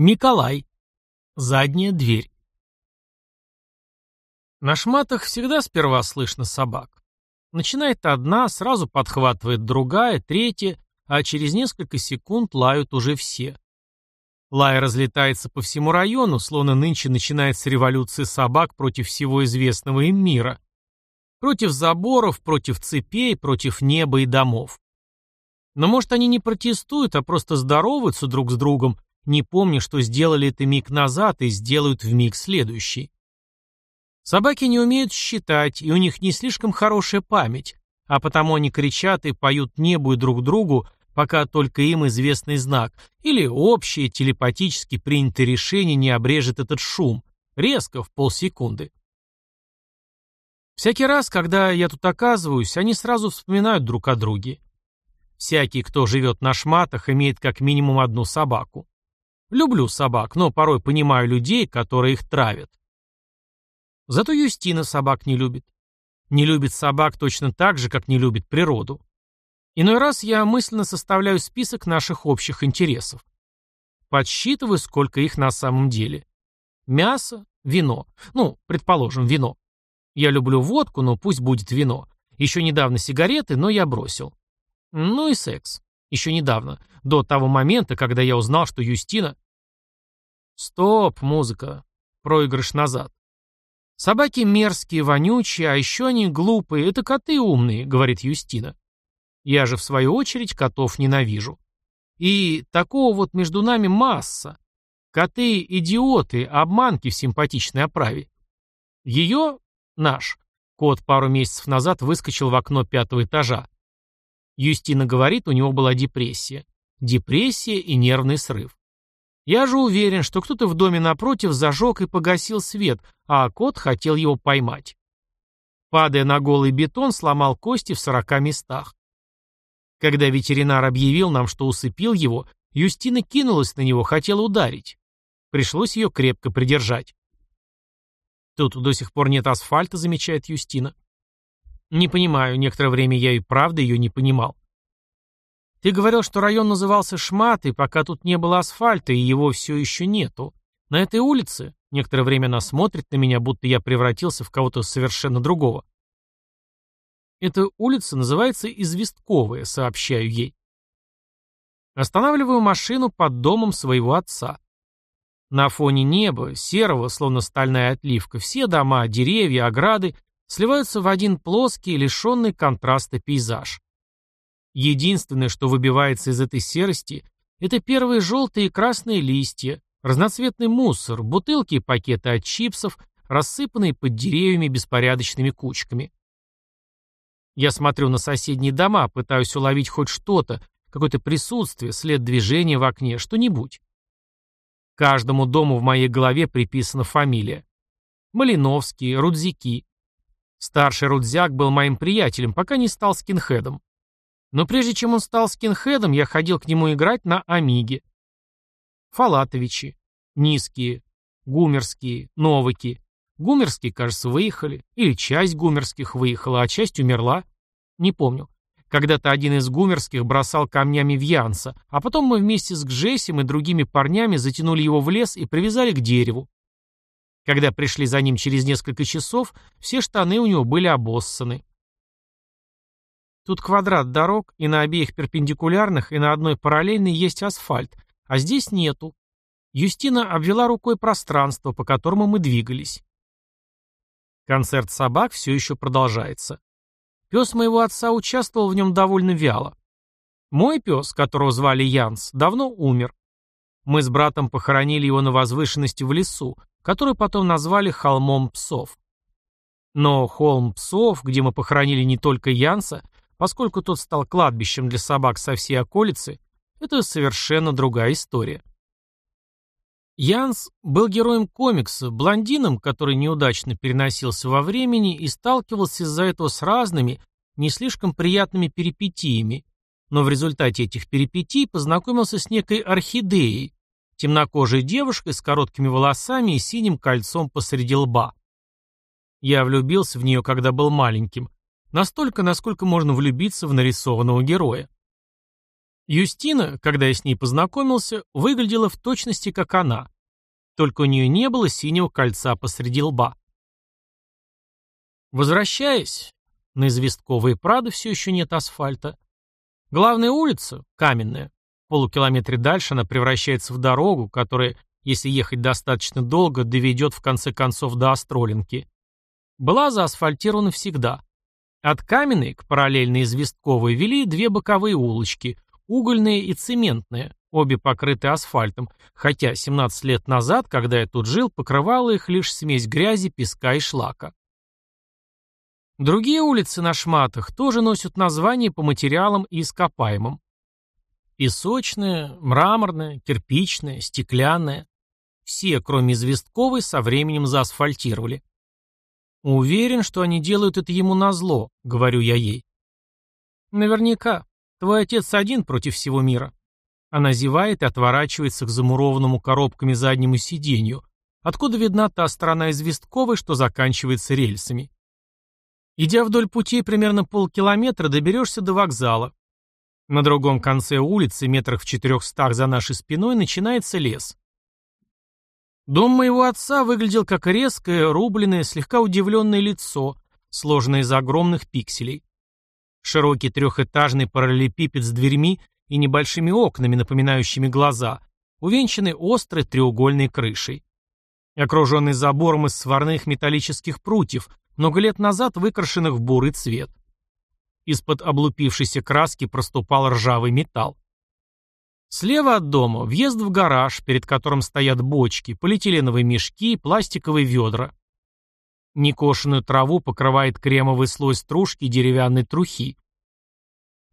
Миколай. Задняя дверь. На шматах всегда сперва слышно собак. Начинает одна, сразу подхватывает другая, третья, а через несколько секунд лают уже все. Лай разлетается по всему району, словно нынче начинается революция собак против всего известного им мира. Против заборов, против цепей, против неба и домов. Но может они не протестуют, а просто здороваются друг с другом, не помня, что сделали это миг назад и сделают в миг следующий. Собаки не умеют считать, и у них не слишком хорошая память, а потому они кричат и поют небу и друг другу, пока только им известный знак, или общее телепатически принятое решение не обрежет этот шум, резко, в полсекунды. Всякий раз, когда я тут оказываюсь, они сразу вспоминают друг о друге. Всякий, кто живет на шматах, имеет как минимум одну собаку. Люблю собак, но порой понимаю людей, которые их травят. Зато Юстина собак не любит. Не любит собак точно так же, как не любит природу. Иной раз я мысленно составляю список наших общих интересов. Подсчитываю, сколько их на самом деле. Мясо, вино. Ну, предположим, вино. Я люблю водку, но пусть будет вино. Еще недавно сигареты, но я бросил. Ну и секс. Еще недавно, до того момента, когда я узнал, что Юстина... Стоп, музыка. Проигрыш назад. Собаки мерзкие, вонючие, а еще они глупые. Это коты умные, говорит Юстина. Я же, в свою очередь, котов ненавижу. И такого вот между нами масса. Коты – идиоты, обманки в симпатичной оправе. Ее, наш, кот пару месяцев назад выскочил в окно пятого этажа. Юстина говорит, у него была депрессия. Депрессия и нервный срыв. Я же уверен, что кто-то в доме напротив зажег и погасил свет, а кот хотел его поймать. Падая на голый бетон, сломал кости в сорока местах. Когда ветеринар объявил нам, что усыпил его, Юстина кинулась на него, хотела ударить. Пришлось ее крепко придержать. Тут до сих пор нет асфальта, замечает Юстина. Не понимаю, некоторое время я и правда ее не понимал. Ты говорил, что район назывался Шматой, пока тут не было асфальта, и его все еще нету. На этой улице некоторое время она смотрит на меня, будто я превратился в кого-то совершенно другого. Эта улица называется Известковая, сообщаю ей. Останавливаю машину под домом своего отца. На фоне неба, серого, словно стальная отливка, все дома, деревья, ограды сливаются в один плоский, лишенный контраста пейзаж. Единственное, что выбивается из этой серости, это первые желтые и красные листья, разноцветный мусор, бутылки и пакеты от чипсов, рассыпанные под деревьями беспорядочными кучками. Я смотрю на соседние дома, пытаюсь уловить хоть что-то, какое-то присутствие, след движения в окне, что-нибудь. Каждому дому в моей голове приписана фамилия. Малиновские, Рудзики, Старший Рудзяк был моим приятелем, пока не стал скинхедом. Но прежде чем он стал скинхедом, я ходил к нему играть на Амиге. Фалатовичи. Низкие. Гумерские. Новыки. Гумерские, кажется, выехали. Или часть гумерских выехала, а часть умерла. Не помню. Когда-то один из гумерских бросал камнями в Янса, а потом мы вместе с Гжесем и другими парнями затянули его в лес и привязали к дереву. Когда пришли за ним через несколько часов, все штаны у него были обоссаны. Тут квадрат дорог, и на обеих перпендикулярных, и на одной параллельной есть асфальт, а здесь нету. Юстина обвела рукой пространство, по которому мы двигались. Концерт собак все еще продолжается. Пес моего отца участвовал в нем довольно вяло. Мой пес, которого звали Янс, давно умер. Мы с братом похоронили его на возвышенности в лесу, который потом назвали холмом псов. Но холм псов, где мы похоронили не только Янса, поскольку тот стал кладбищем для собак со всей околицы, это совершенно другая история. Янс был героем комикса, блондином, который неудачно переносился во времени и сталкивался из-за этого с разными, не слишком приятными перипетиями, но в результате этих перипетий познакомился с некой орхидеей, темнокожей девушкой с короткими волосами и синим кольцом посреди лба. Я влюбился в нее, когда был маленьким, настолько, насколько можно влюбиться в нарисованного героя. Юстина, когда я с ней познакомился, выглядела в точности как она, только у нее не было синего кольца посреди лба. Возвращаясь, на известковые Прады все еще нет асфальта. Главная улица, каменная, в полукилометре дальше она превращается в дорогу, которая, если ехать достаточно долго, доведет в конце концов до Остролинки. Была заасфальтирована всегда. От каменной к параллельной известковой вели две боковые улочки, угольные и цементные, обе покрыты асфальтом, хотя 17 лет назад, когда я тут жил, покрывала их лишь смесь грязи, песка и шлака. Другие улицы на шматах тоже носят названия по материалам и ископаемым. Песочная, мраморная, кирпичная, стеклянная. Все, кроме известковой, со временем заасфальтировали. Уверен, что они делают это ему назло, говорю я ей. Наверняка. Твой отец один против всего мира. Она зевает и отворачивается к замурованному коробками заднему сиденью, откуда видна та сторона известковой, что заканчивается рельсами. Идя вдоль путей примерно полкилометра, доберешься до вокзала. На другом конце улицы, метрах в четырехстах за нашей спиной, начинается лес. Дом моего отца выглядел как резкое, рубленное, слегка удивленное лицо, сложенное из огромных пикселей. Широкий трехэтажный параллелепипед с дверьми и небольшими окнами, напоминающими глаза, увенчанный острой треугольной крышей. Окруженный забором из сварных металлических прутьев, много лет назад выкрашенных в бурый цвет. Из-под облупившейся краски проступал ржавый металл. Слева от дома въезд в гараж, перед которым стоят бочки, полиэтиленовые мешки и пластиковые ведра. Некошенную траву покрывает кремовый слой стружки и деревянной трухи.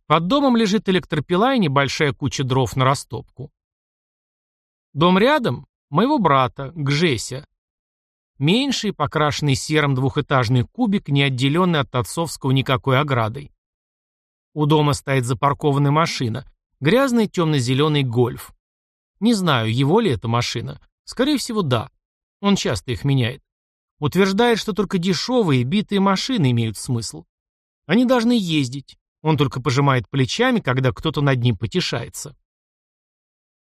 Под домом лежит электропила и небольшая куча дров на растопку. Дом рядом — моего брата, Гжеся. Меньший, покрашенный серым двухэтажный кубик, не отделенный от отцовского никакой оградой. У дома стоит запаркованная машина, грязный темно-зеленый гольф. Не знаю, его ли это машина. Скорее всего, да. Он часто их меняет. Утверждает, что только дешевые, битые машины имеют смысл. Они должны ездить. Он только пожимает плечами, когда кто-то над ним потешается.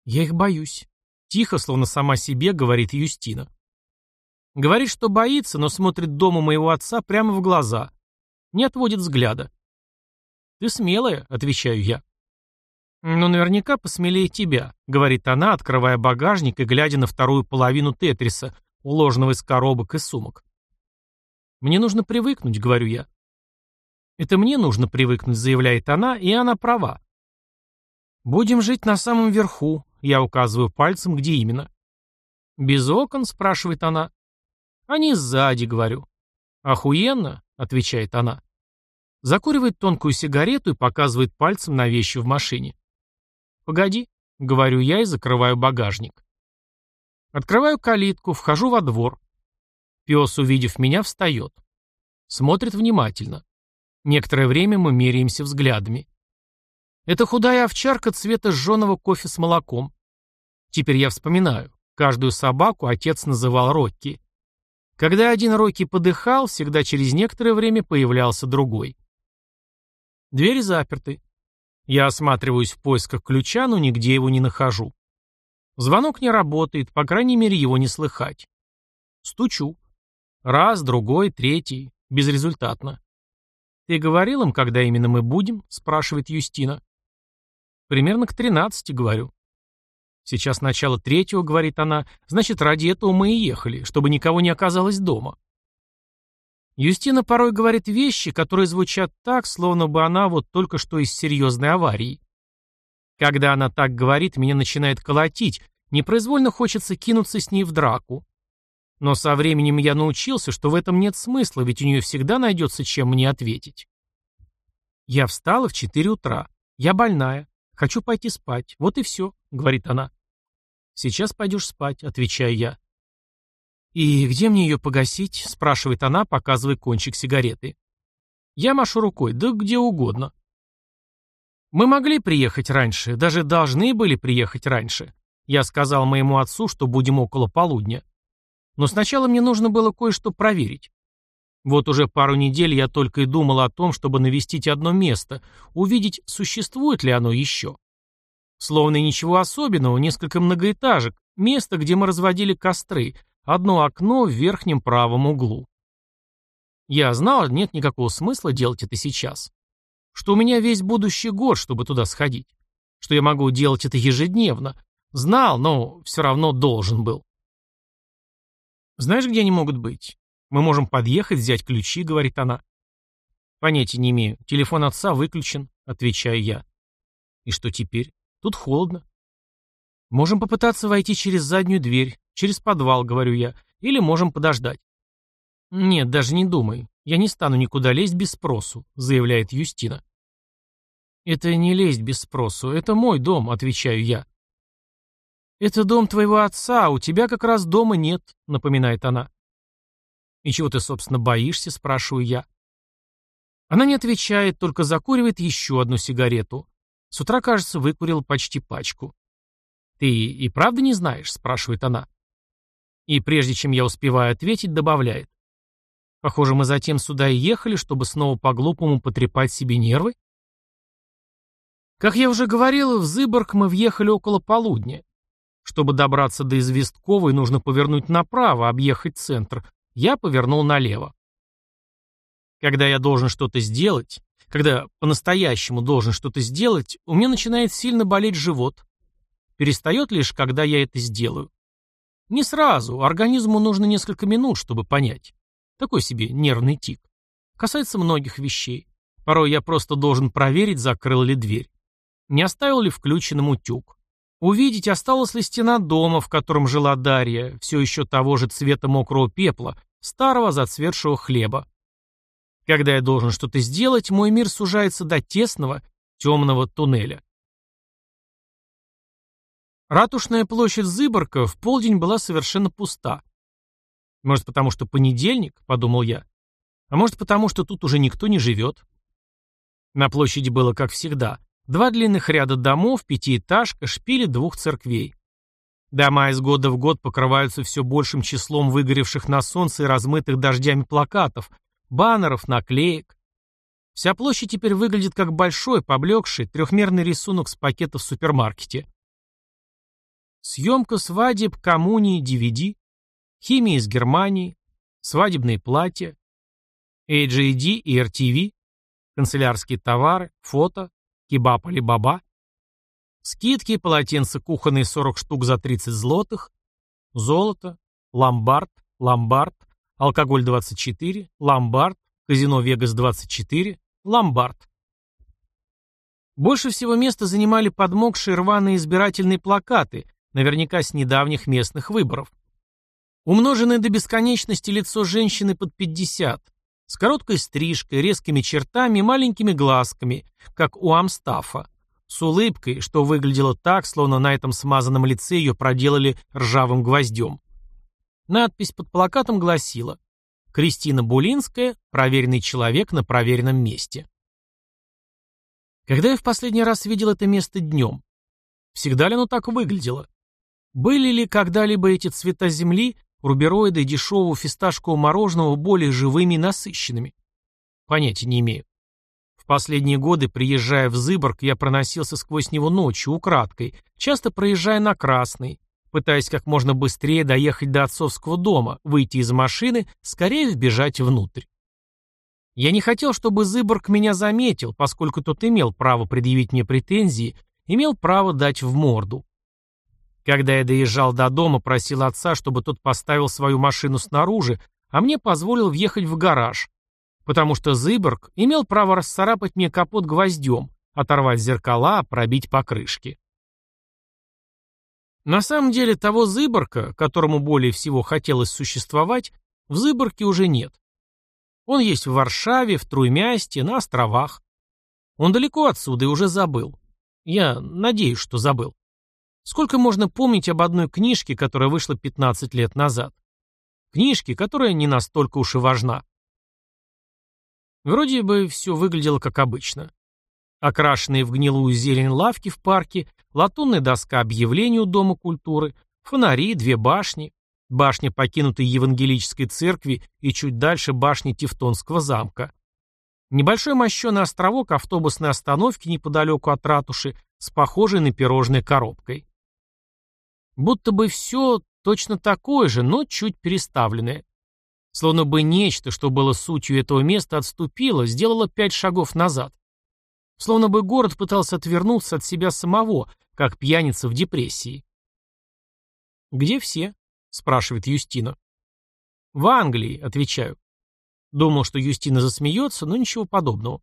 «Я их боюсь», — тихо, словно сама себе, говорит Юстина. Говорит, что боится, но смотрит дому моего отца прямо в глаза. Не отводит взгляда. «Ты смелая», — отвечаю я. «Ну, наверняка посмелее тебя», — говорит она, открывая багажник и глядя на вторую половину тетриса, уложенного из коробок и сумок. «Мне нужно привыкнуть», — говорю я. «Это мне нужно привыкнуть», — заявляет она, и она права. «Будем жить на самом верху», — я указываю пальцем, где именно. «Без окон?» — спрашивает она. «Они сзади», — говорю. «Охуенно», — отвечает она. Закуривает тонкую сигарету и показывает пальцем на вещи в машине. «Погоди», — говорю я и закрываю багажник. Открываю калитку, вхожу во двор. Пес, увидев меня, встает. Смотрит внимательно. Некоторое время мы меряемся взглядами. Это худая овчарка цвета жженого кофе с молоком. Теперь я вспоминаю. Каждую собаку отец называл Рокки. Когда один Рокки подыхал, всегда через некоторое время появлялся другой. Двери заперты. Я осматриваюсь в поисках ключа, но нигде его не нахожу. Звонок не работает, по крайней мере, его не слыхать. Стучу. Раз, другой, третий. Безрезультатно. «Ты говорил им, когда именно мы будем?» — спрашивает Юстина. «Примерно к тринадцати, говорю». «Сейчас начало третьего», — говорит она. «Значит, ради этого мы и ехали, чтобы никого не оказалось дома». Юстина порой говорит вещи, которые звучат так, словно бы она вот только что из серьезной аварии. Когда она так говорит, меня начинает колотить, непроизвольно хочется кинуться с ней в драку. Но со временем я научился, что в этом нет смысла, ведь у нее всегда найдется, чем мне ответить. Я встала в четыре утра. Я больная. Хочу пойти спать. Вот и все, говорит она. Сейчас пойдешь спать, отвечаю я. «И где мне ее погасить?» — спрашивает она, показывая кончик сигареты. Я машу рукой, да где угодно. Мы могли приехать раньше, даже должны были приехать раньше. Я сказал моему отцу, что будем около полудня. Но сначала мне нужно было кое-что проверить. Вот уже пару недель я только и думал о том, чтобы навестить одно место, увидеть, существует ли оно еще. Словно ничего особенного, несколько многоэтажек, место, где мы разводили костры, одно окно в верхнем правом углу. Я знал, нет никакого смысла делать это сейчас. Что у меня весь будущий год, чтобы туда сходить. Что я могу делать это ежедневно. Знал, но все равно должен был. Знаешь, где они могут быть? Мы можем подъехать, взять ключи, говорит она. Понятия не имею. Телефон отца выключен, отвечаю я. И что теперь? Тут холодно. Можем попытаться войти через заднюю дверь, через подвал, говорю я, или можем подождать. Нет, даже не думай. Я не стану никуда лезть без спросу, заявляет Юстина. Это не лезть без спросу, это мой дом, отвечаю я. Это дом твоего отца, а у тебя как раз дома нет, напоминает она. И чего ты, собственно, боишься, спрашиваю я. Она не отвечает, только закуривает еще одну сигарету. С утра, кажется, выкурил почти пачку. «Ты и правда не знаешь?» — спрашивает она. И прежде чем я успеваю ответить, добавляет. «Похоже, мы затем сюда и ехали, чтобы снова по-глупому потрепать себе нервы?» Как я уже говорил, в Зыборг мы въехали около полудня. Чтобы добраться до Известковой, нужно повернуть направо, объехать центр. Я повернул налево. Когда я должен что-то сделать, когда по-настоящему должен что-то сделать, у меня начинает сильно болеть живот. Перестает лишь, когда я это сделаю. Не сразу, организму нужно несколько минут, чтобы понять. Такой себе нервный тик. Касается многих вещей. Порой я просто должен проверить, закрыл ли дверь. Не оставил ли включенным утюг. Увидеть, осталась ли стена дома, в котором жила Дарья, все еще того же цвета мокрого пепла, старого зацветшего хлеба. Когда я должен что-то сделать, мой мир сужается до тесного, темного туннеля. Ратушная площадь Зыборка в полдень была совершенно пуста. Может, потому что понедельник, подумал я. А может, потому что тут уже никто не живет. На площади было как всегда. Два длинных ряда домов, пятиэтажка, шпили двух церквей. Дома из года в год покрываются все большим числом выгоревших на солнце и размытых дождями плакатов, баннеров, наклеек. Вся площадь теперь выглядит как большой, поблекший, трехмерный рисунок с пакета в супермаркете. Съемка свадеб, коммунии, DVD, химия из Германии, свадебные платья, AJD и RTV, канцелярские товары, фото, кебаб Алибаба, скидки, полотенца кухонные 40 штук за 30 злотых, золото, ломбард, ломбард, Алкоголь 24, Ломбард, Казино Вегас 24, Ломбард. Больше всего места занимали подмокшие рваные избирательные плакаты, наверняка с недавних местных выборов. Умноженное до бесконечности лицо женщины под 50, с короткой стрижкой, резкими чертами маленькими глазками, как у Амстафа, с улыбкой, что выглядело так, словно на этом смазанном лице ее проделали ржавым гвоздем. Надпись под плакатом гласила «Кристина Булинская, проверенный человек на проверенном месте». Когда я в последний раз видел это место днем? Всегда ли оно так выглядело? Были ли когда-либо эти цвета земли, рубероиды дешевого фисташкового мороженого более живыми и насыщенными? Понятия не имею. В последние годы, приезжая в Зыборг, я проносился сквозь него ночью, украдкой, часто проезжая на Красный, пытаясь как можно быстрее доехать до отцовского дома, выйти из машины, скорее вбежать внутрь. Я не хотел, чтобы Зыборг меня заметил, поскольку тот имел право предъявить мне претензии, имел право дать в морду. Когда я доезжал до дома, просил отца, чтобы тот поставил свою машину снаружи, а мне позволил въехать в гараж, потому что Зыборг имел право расцарапать мне капот гвоздем, оторвать зеркала, пробить покрышки. На самом деле того Зыборка, которому более всего хотелось существовать, в Зыборке уже нет. Он есть в Варшаве, в Труймясте, на островах. Он далеко отсюда и уже забыл. Я надеюсь, что забыл. Сколько можно помнить об одной книжке, которая вышла 15 лет назад? Книжке, которая не настолько уж и важна. Вроде бы все выглядело как обычно. Окрашенные в гнилую зелень лавки в парке, латунная доска объявлений у Дома культуры, фонари, две башни, башня покинутой евангелической церкви и чуть дальше башни Тевтонского замка. Небольшой мощеный островок автобусной остановки неподалеку от ратуши с похожей на пирожной коробкой. Будто бы все точно такое же, но чуть переставленное. Словно бы нечто, что было сутью этого места, отступило, сделало пять шагов назад. Словно бы город пытался отвернуться от себя самого, как пьяница в депрессии. «Где все?» — спрашивает Юстина. «В Англии», — отвечаю. Думал, что Юстина засмеется, но ничего подобного.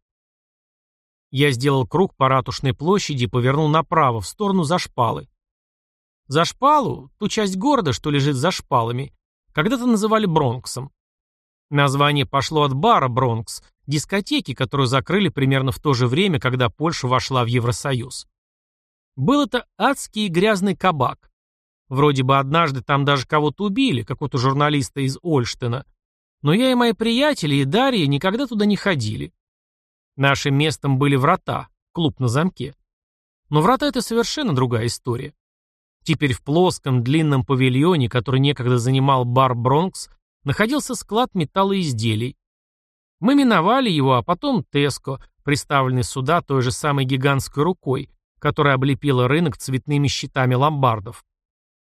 Я сделал круг по ратушной площади и повернул направо, в сторону за шпалы. За шпалу, ту часть города, что лежит за шпалами, когда-то называли Бронксом. Название пошло от бара Бронкс, дискотеки, которую закрыли примерно в то же время, когда Польша вошла в Евросоюз. Был это адский и грязный кабак. Вроде бы однажды там даже кого-то убили, какого-то журналиста из Ольштена. Но я и мои приятели, и Дарья никогда туда не ходили. Нашим местом были врата, клуб на замке. Но врата — это совершенно другая история. Теперь в плоском длинном павильоне, который некогда занимал бар «Бронкс», находился склад металлоизделий. Мы миновали его, а потом Теско, приставленный сюда той же самой гигантской рукой, которая облепила рынок цветными щитами ломбардов.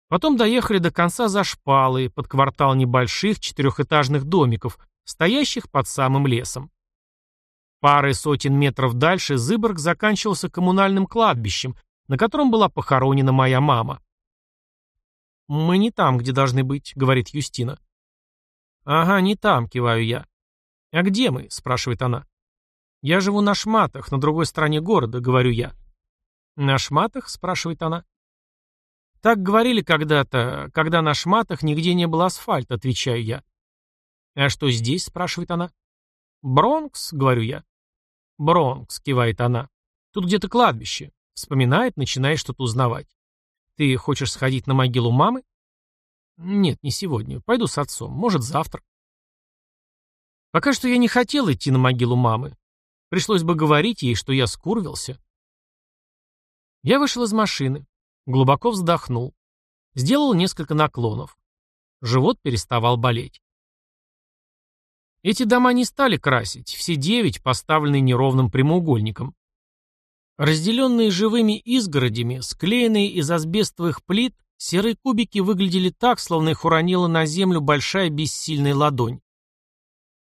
Потом доехали до конца за шпалы, под квартал небольших четырехэтажных домиков, стоящих под самым лесом. Парой сотен метров дальше Зыборг заканчивался коммунальным кладбищем, на котором была похоронена моя мама. «Мы не там, где должны быть», — говорит Юстина. «Ага, не там», — киваю я. «А где мы?» — спрашивает она. «Я живу на Шматах, на другой стороне города», — говорю я. «На Шматах?» — спрашивает она. «Так говорили когда-то, когда на Шматах нигде не было асфальта», — отвечаю я. «А что здесь?» — спрашивает она. «Бронкс», — говорю я. «Бронкс», — кивает она. «Тут где-то кладбище. Вспоминает, начинает что-то узнавать. Ты хочешь сходить на могилу мамы? Нет, не сегодня. Пойду с отцом. Может, завтра. Пока что я не хотел идти на могилу мамы. Пришлось бы говорить ей, что я скурвился. Я вышел из машины. Глубоко вздохнул. Сделал несколько наклонов. Живот переставал болеть. Эти дома не стали красить, все девять поставлены неровным прямоугольником. Разделенные живыми изгородями, склеенные из асбестовых плит, серые кубики выглядели так, словно их уронила на землю большая бессильная ладонь.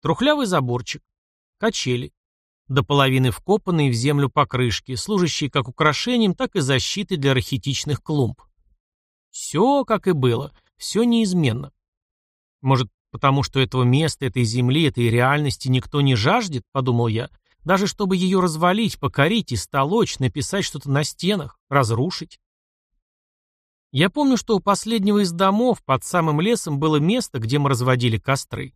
Трухлявый заборчик, качели, до половины вкопанные в землю покрышки, служащие как украшением, так и защитой для рахитичных клумб. Все, как и было, все неизменно. Может, потому что этого места, этой земли, этой реальности никто не жаждет, подумал я, даже чтобы ее развалить, покорить, истолочь, написать что-то на стенах, разрушить. Я помню, что у последнего из домов под самым лесом было место, где мы разводили костры.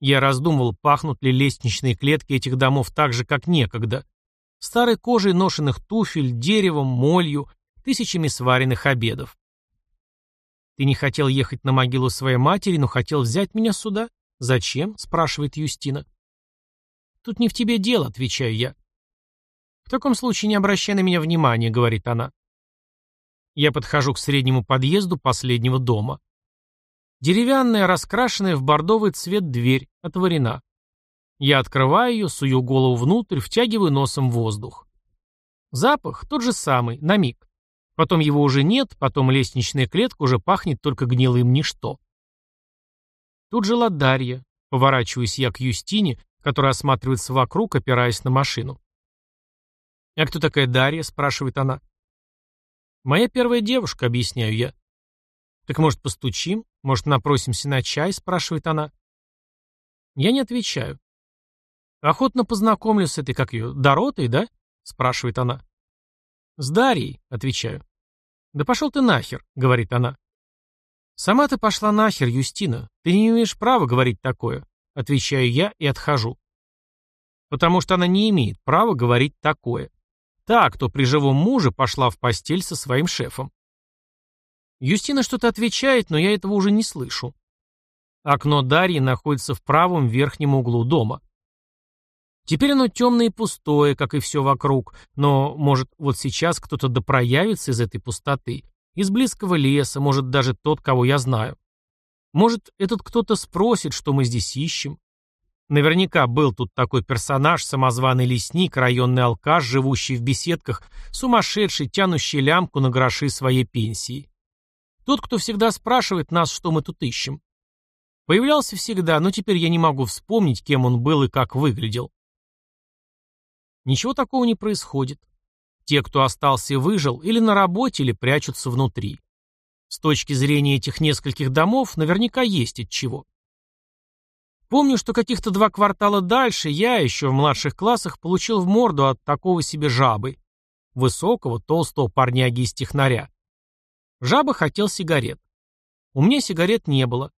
Я раздумывал, пахнут ли лестничные клетки этих домов так же, как некогда. Старой кожей ношенных туфель, деревом, молью, тысячами сваренных обедов. «Ты не хотел ехать на могилу своей матери, но хотел взять меня сюда? Зачем?» – спрашивает Юстина. «Тут не в тебе дело», — отвечаю я. «В таком случае не обращай на меня внимания», — говорит она. Я подхожу к среднему подъезду последнего дома. Деревянная, раскрашенная в бордовый цвет дверь, отворена. Я открываю ее, сую голову внутрь, втягиваю носом воздух. Запах тот же самый, на миг. Потом его уже нет, потом лестничная клетка уже пахнет только гнилым ничто. Тут жила Дарья. Поворачиваюсь я к Юстине, который осматривается вокруг, опираясь на машину. «А кто такая Дарья?» – спрашивает она. «Моя первая девушка», – объясняю я. «Так, может, постучим? Может, напросимся на чай?» – спрашивает она. Я не отвечаю. «Охотно познакомлюсь с этой, как ее, Доротой, да?» – спрашивает она. «С Дарьей», – отвечаю. «Да пошел ты нахер», — говорит она. «Сама ты пошла нахер, Юстина. Ты не имеешь права говорить такое. Отвечаю я и отхожу. Потому что она не имеет права говорить такое. Та, кто при живом муже пошла в постель со своим шефом. Юстина что-то отвечает, но я этого уже не слышу. Окно Дарьи находится в правом верхнем углу дома. Теперь оно темное и пустое, как и все вокруг, но, может, вот сейчас кто-то допроявится из этой пустоты, из близкого леса, может, даже тот, кого я знаю. Может, этот кто-то спросит, что мы здесь ищем. Наверняка был тут такой персонаж, самозваный лесник, районный алкаш, живущий в беседках, сумасшедший, тянущий лямку на гроши своей пенсии. Тот, кто всегда спрашивает нас, что мы тут ищем. Появлялся всегда, но теперь я не могу вспомнить, кем он был и как выглядел. Ничего такого не происходит. Те, кто остался и выжил, или на работе, или прячутся внутри. С точки зрения этих нескольких домов, наверняка есть от чего. Помню, что каких-то два квартала дальше я, еще в младших классах, получил в морду от такого себе жабы. Высокого, толстого парняги из технаря. Жаба хотел сигарет. У меня сигарет не было.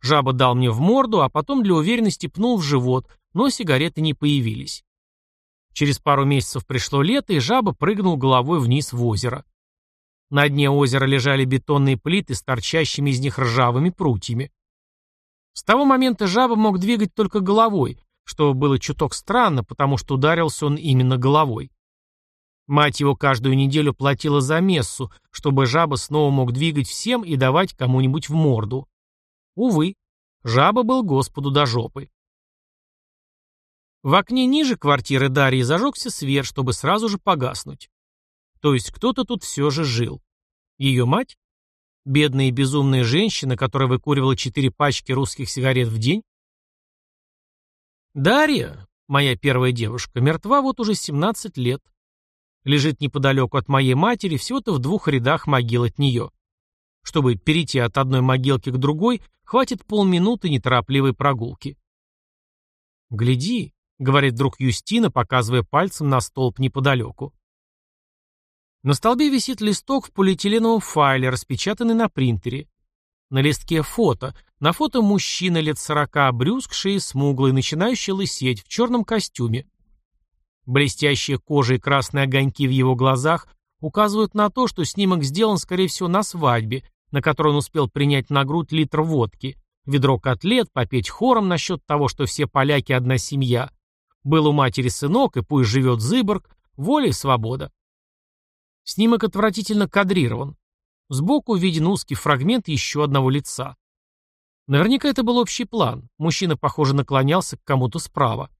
Жаба дал мне в морду, а потом для уверенности пнул в живот, но сигареты не появились. Через пару месяцев пришло лето, и жаба прыгнул головой вниз в озеро. На дне озера лежали бетонные плиты с торчащими из них ржавыми прутьями. С того момента жаба мог двигать только головой, что было чуток странно, потому что ударился он именно головой. Мать его каждую неделю платила за мессу, чтобы жаба снова мог двигать всем и давать кому-нибудь в морду. Увы, жаба был Господу до жопы. В окне ниже квартиры Дарьи зажегся свет, чтобы сразу же погаснуть. То есть кто-то тут все же жил. Ее мать? Бедная и безумная женщина, которая выкуривала четыре пачки русских сигарет в день? Дарья, моя первая девушка, мертва вот уже 17 лет. Лежит неподалеку от моей матери, всего-то в двух рядах могил от нее. Чтобы перейти от одной могилки к другой, хватит полминуты неторопливой прогулки. «Гляди», — говорит друг Юстина, показывая пальцем на столб неподалеку. На столбе висит листок в полиэтиленовом файле, распечатанный на принтере. На листке фото. На фото мужчина лет сорока, брюскший и смуглый, начинающий лысеть, в черном костюме. Блестящая кожа и красные огоньки в его глазах указывают на то, что снимок сделан, скорее всего, на свадьбе, на которой он успел принять на грудь литр водки, ведро котлет, попеть хором насчет того, что все поляки одна семья. Был у матери сынок, и пусть живет Зыборг, воля и свобода. Снимок отвратительно кадрирован. Сбоку виден узкий фрагмент еще одного лица. Наверняка это был общий план. Мужчина, похоже, наклонялся к кому-то справа.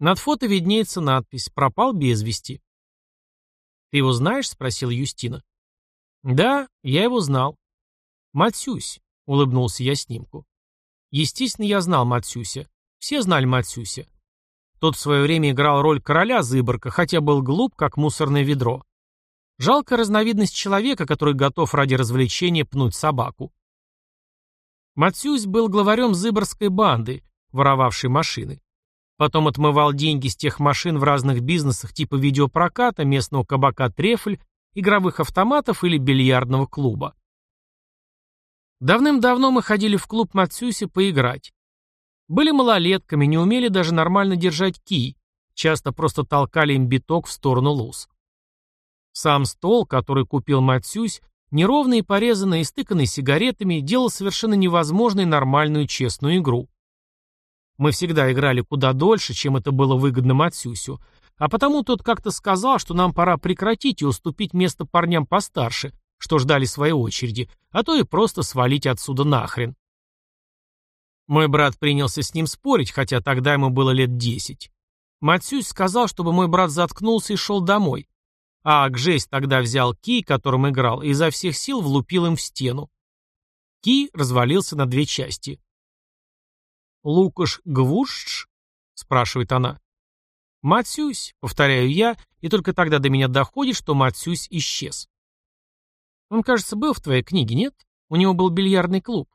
Над фото виднеется надпись «Пропал без вести». «Ты его знаешь?» — спросил Юстина. «Да, я его знал». «Матсюсь», — улыбнулся я снимку. Естественно, я знал Матсюся. Все знали Матсюся. Тот в свое время играл роль короля Зыборка, хотя был глуп, как мусорное ведро. Жалкая разновидность человека, который готов ради развлечения пнуть собаку. Матсюсь был главарем зыборской банды, воровавшей машины. Потом отмывал деньги с тех машин в разных бизнесах типа видеопроката, местного кабака «Трефль», игровых автоматов или бильярдного клуба. Давным-давно мы ходили в клуб Матсюси поиграть. Были малолетками, не умели даже нормально держать кий, часто просто толкали им биток в сторону луз. Сам стол, который купил Матсюсь, неровный и порезанный, истыканный сигаретами, делал совершенно невозможной нормальную честную игру. Мы всегда играли куда дольше, чем это было выгодно Матсюсю, а потому тот как-то сказал, что нам пора прекратить и уступить место парням постарше, что ждали своей очереди, а то и просто свалить отсюда нахрен. Мой брат принялся с ним спорить, хотя тогда ему было лет десять. Матсюсь сказал, чтобы мой брат заткнулся и шел домой. А Гжесть тогда взял кий, которым играл, и изо всех сил влупил им в стену. Кий развалился на две части. «Лукаш Гвушч?» — спрашивает она. «Матсюсь», — повторяю я, и только тогда до меня доходит, что Матсюсь исчез. Он, кажется, был в твоей книге, нет? У него был бильярдный клуб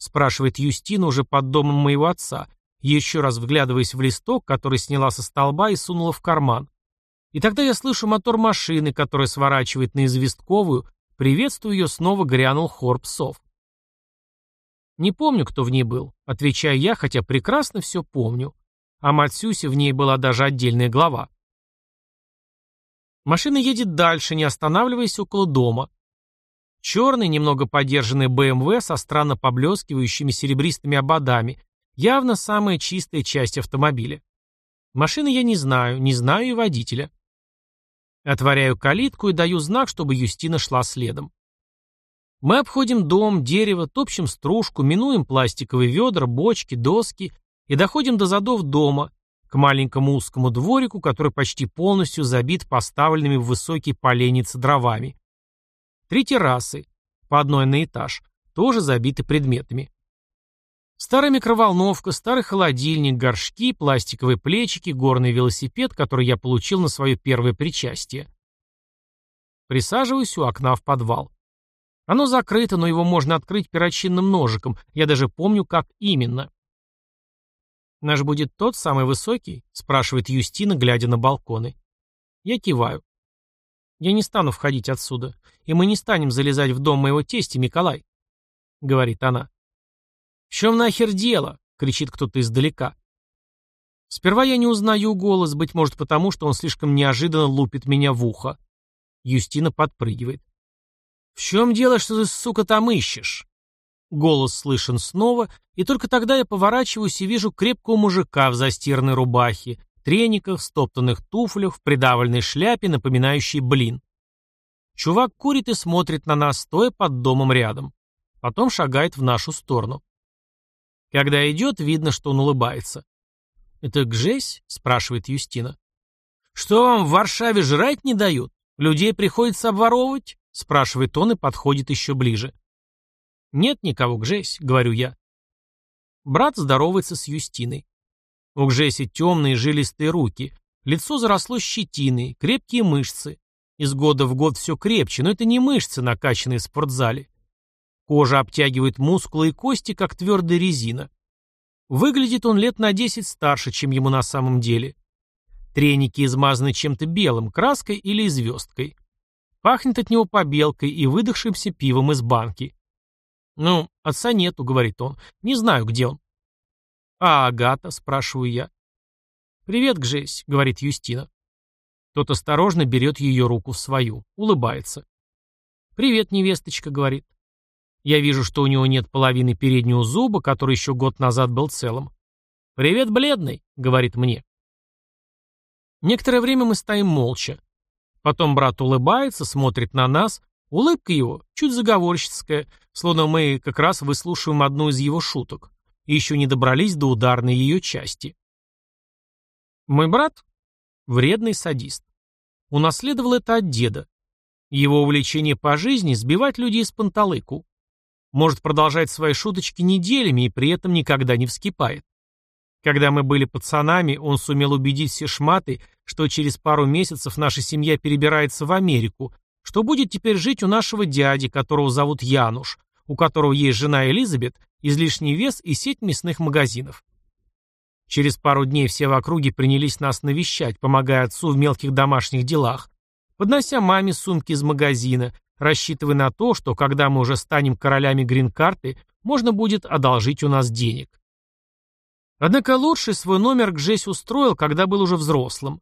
спрашивает Юстина уже под домом моего отца, еще раз вглядываясь в листок, который сняла со столба и сунула в карман. И тогда я слышу мотор машины, которая сворачивает на известковую, приветствую ее, снова грянул хор псов. Не помню, кто в ней был, отвечаю я, хотя прекрасно все помню. А Матсюсе в ней была даже отдельная глава. Машина едет дальше, не останавливаясь около дома. Черный, немного подержанный БМВ со странно поблескивающими серебристыми ободами. Явно самая чистая часть автомобиля. Машины я не знаю, не знаю и водителя. Отворяю калитку и даю знак, чтобы Юстина шла следом. Мы обходим дом, дерево, топчем стружку, минуем пластиковые ведра, бочки, доски и доходим до задов дома, к маленькому узкому дворику, который почти полностью забит поставленными в высокий поленницы дровами. Три террасы, по одной на этаж, тоже забиты предметами. Старая микроволновка, старый холодильник, горшки, пластиковые плечики, горный велосипед, который я получил на свое первое причастие. Присаживаюсь у окна в подвал. Оно закрыто, но его можно открыть перочинным ножиком. Я даже помню, как именно. «Наш будет тот самый высокий?» — спрашивает Юстина, глядя на балконы. Я киваю. «Я не стану входить отсюда, и мы не станем залезать в дом моего тестя, Николай», — говорит она. «В чем нахер дело?» — кричит кто-то издалека. Сперва я не узнаю голос, быть может потому, что он слишком неожиданно лупит меня в ухо. Юстина подпрыгивает. «В чем дело, что ты, сука, там ищешь?» Голос слышен снова, и только тогда я поворачиваюсь и вижу крепкого мужика в застиранной рубахе, трениках, стоптанных туфлях, в придавленной шляпе, напоминающей блин. Чувак курит и смотрит на нас, стоя под домом рядом. Потом шагает в нашу сторону. Когда идет, видно, что он улыбается. «Это Гжесь?» — спрашивает Юстина. «Что вам в Варшаве жрать не дают? Людей приходится обворовывать?» — спрашивает он и подходит еще ближе. «Нет никого, Гжесь», — говорю я. Брат здоровается с Юстиной. У Гжеси темные жилистые руки, лицо заросло щетиной, крепкие мышцы. Из года в год все крепче, но это не мышцы, накачанные в спортзале. Кожа обтягивает мускулы и кости, как твердая резина. Выглядит он лет на десять старше, чем ему на самом деле. Треники измазаны чем-то белым, краской или звездкой. Пахнет от него побелкой и выдохшимся пивом из банки. «Ну, отца нету», — говорит он. «Не знаю, где он». «А Агата?» — спрашиваю я. «Привет, Гжесь», — говорит Юстина. Тот осторожно берет ее руку в свою, улыбается. «Привет, невесточка», — говорит. Я вижу, что у него нет половины переднего зуба, который еще год назад был целым. «Привет, бледный», — говорит мне. Некоторое время мы стоим молча. Потом брат улыбается, смотрит на нас, Улыбка его, чуть заговорщицкая, словно мы как раз выслушиваем одну из его шуток, и еще не добрались до ударной ее части. Мой брат — вредный садист. Унаследовал это от деда. Его увлечение по жизни — сбивать людей с панталыку. Может продолжать свои шуточки неделями и при этом никогда не вскипает. Когда мы были пацанами, он сумел убедить все шматы, что через пару месяцев наша семья перебирается в Америку, что будет теперь жить у нашего дяди, которого зовут Януш, у которого есть жена Элизабет, излишний вес и сеть мясных магазинов. Через пару дней все в округе принялись нас навещать, помогая отцу в мелких домашних делах, поднося маме сумки из магазина, рассчитывая на то, что когда мы уже станем королями грин-карты, можно будет одолжить у нас денег. Однако лучший свой номер Гжесь устроил, когда был уже взрослым.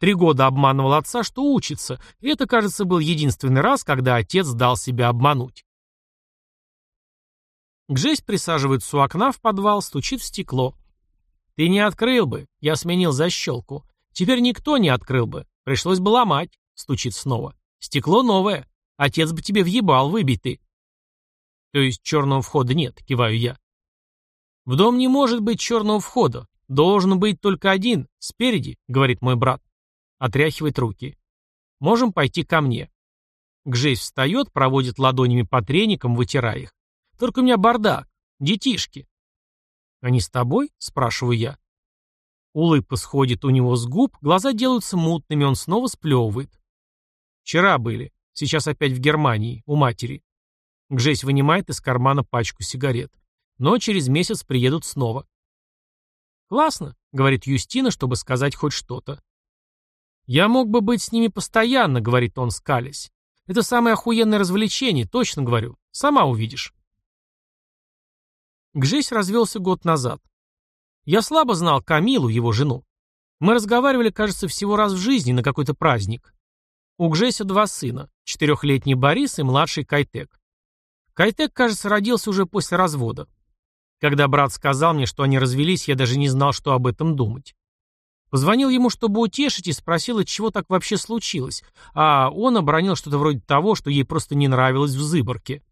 Три года обманывал отца, что учится, и это, кажется, был единственный раз, когда отец дал себя обмануть. Гжесь присаживается у окна в подвал, стучит в стекло. «Ты не открыл бы, я сменил защелку. Теперь никто не открыл бы, пришлось бы ломать», — стучит снова. «Стекло новое, отец бы тебе въебал, выбить ты». «То есть черного входа нет», — киваю я. «В дом не может быть черного входа, должен быть только один, спереди», — говорит мой брат. Отряхивает руки. Можем пойти ко мне. Гжесь встает, проводит ладонями по треникам, вытирая их. Только у меня бардак. Детишки. Они с тобой? Спрашиваю я. Улыбка сходит у него с губ, глаза делаются мутными, он снова сплевывает. Вчера были. Сейчас опять в Германии, у матери. Гжесь вынимает из кармана пачку сигарет. Но через месяц приедут снова. «Классно», — говорит Юстина, чтобы сказать хоть что-то. «Я мог бы быть с ними постоянно», — говорит он, скалясь. «Это самое охуенное развлечение, точно говорю. Сама увидишь». Гжесь развелся год назад. Я слабо знал Камилу, его жену. Мы разговаривали, кажется, всего раз в жизни на какой-то праздник. У Гжеся два сына, четырехлетний Борис и младший Кайтек. Кайтек, кажется, родился уже после развода. Когда брат сказал мне, что они развелись, я даже не знал, что об этом думать. Позвонил ему, чтобы утешить, и спросил, от чего так вообще случилось, а он обронил что-то вроде того, что ей просто не нравилось в Зыборке.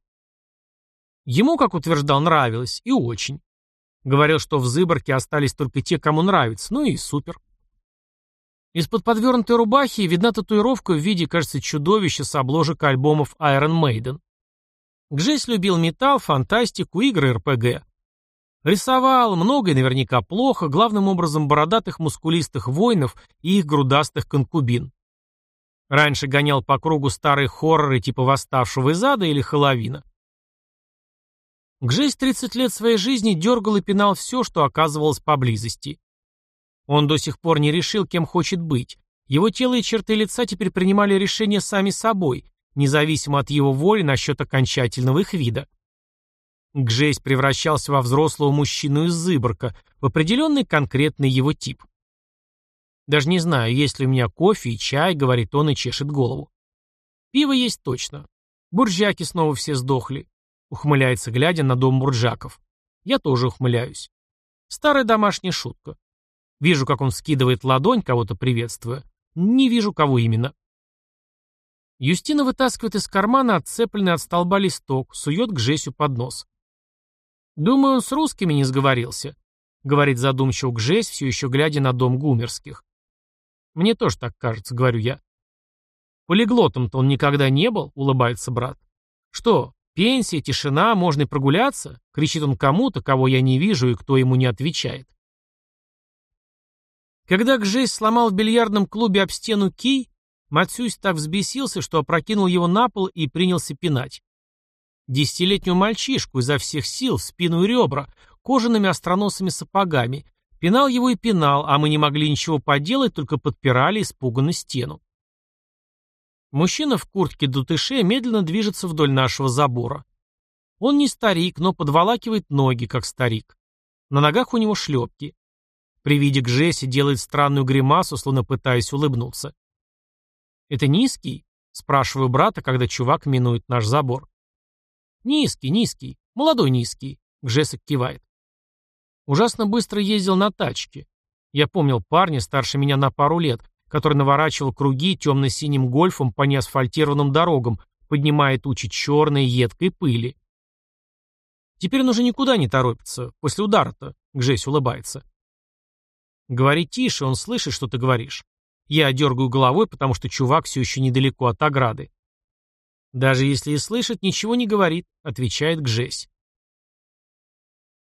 Ему, как утверждал, нравилось, и очень. Говорил, что в Зыборке остались только те, кому нравится. Ну и супер. Из-под подвернутой рубахи видна татуировка в виде, кажется, чудовища с обложек альбомов Iron Maiden. Гжесь любил металл, фантастику, игры РПГ. Рисовал, много и наверняка плохо, главным образом бородатых мускулистых воинов и их грудастых конкубин. Раньше гонял по кругу старые хорроры типа «Восставшего из ада» или «Хэллоуина». Гжесь 30 лет своей жизни дергал и пинал все, что оказывалось поблизости. Он до сих пор не решил, кем хочет быть. Его тело и черты лица теперь принимали решения сами собой, независимо от его воли насчет окончательного их вида. Гжесь превращался во взрослого мужчину из Зыборка, в определенный конкретный его тип. Даже не знаю, есть ли у меня кофе и чай, говорит он и чешет голову. Пиво есть точно. Буржаки снова все сдохли. Ухмыляется, глядя на дом буржаков. Я тоже ухмыляюсь. Старая домашняя шутка. Вижу, как он скидывает ладонь, кого-то приветствуя. Не вижу, кого именно. Юстина вытаскивает из кармана отцепленный от столба листок, сует к Жесю под нос. «Думаю, он с русскими не сговорился», — говорит задумчиво к все еще глядя на дом гумерских. «Мне тоже так кажется», — говорю я. «Полиглотом-то он никогда не был», — улыбается брат. «Что, пенсия, тишина, можно и прогуляться?» — кричит он кому-то, кого я не вижу и кто ему не отвечает. Когда Гжесь сломал в бильярдном клубе об стену кий, Мацюсь так взбесился, что опрокинул его на пол и принялся пинать. Десятилетнюю мальчишку изо всех сил спину и ребра, кожаными остроносыми сапогами. Пинал его и пинал, а мы не могли ничего поделать, только подпирали испуганно стену. Мужчина в куртке дутыше медленно движется вдоль нашего забора. Он не старик, но подволакивает ноги, как старик. На ногах у него шлепки. При виде Гжеси делает странную гримасу, словно пытаясь улыбнуться. «Это низкий?» — спрашиваю брата, когда чувак минует наш забор. «Низкий, низкий. Молодой низкий», — Гжесик кивает. Ужасно быстро ездил на тачке. Я помнил парня, старше меня на пару лет, который наворачивал круги темно-синим гольфом по неасфальтированным дорогам, поднимая тучи черной едкой пыли. Теперь он уже никуда не торопится, после удара-то, Гжесь улыбается. Говори тише, он слышит, что ты говоришь. Я дергаю головой, потому что чувак все еще недалеко от ограды. Даже если и слышит, ничего не говорит, отвечает Гжесь.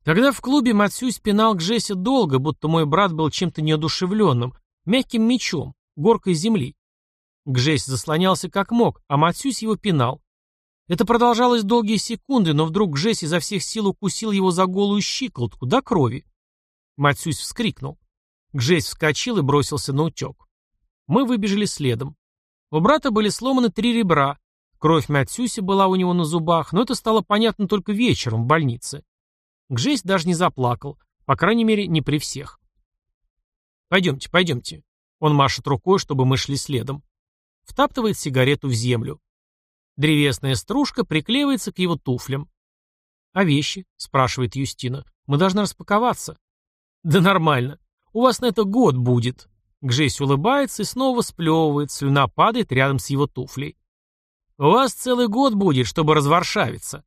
Тогда в клубе Мацюсь пинал Гжеся долго, будто мой брат был чем-то неодушевленным, мягким мечом, горкой земли. Гжесь заслонялся как мог, а Мацюсь его пинал. Это продолжалось долгие секунды, но вдруг Гжесь изо всех сил укусил его за голую щиколотку до крови. Мацюсь вскрикнул. Гжесь вскочил и бросился на утек. Мы выбежали следом. У брата были сломаны три ребра. Кровь Мятсюси была у него на зубах, но это стало понятно только вечером в больнице. Гжесь даже не заплакал, по крайней мере, не при всех. «Пойдемте, пойдемте». Он машет рукой, чтобы мы шли следом. Втаптывает сигарету в землю. Древесная стружка приклеивается к его туфлям. «А вещи?» — спрашивает Юстина. «Мы должны распаковаться». «Да нормально. У вас на это год будет. Гжесь улыбается и снова сплевывает, слюна падает рядом с его туфлей. У вас целый год будет, чтобы разворшавиться.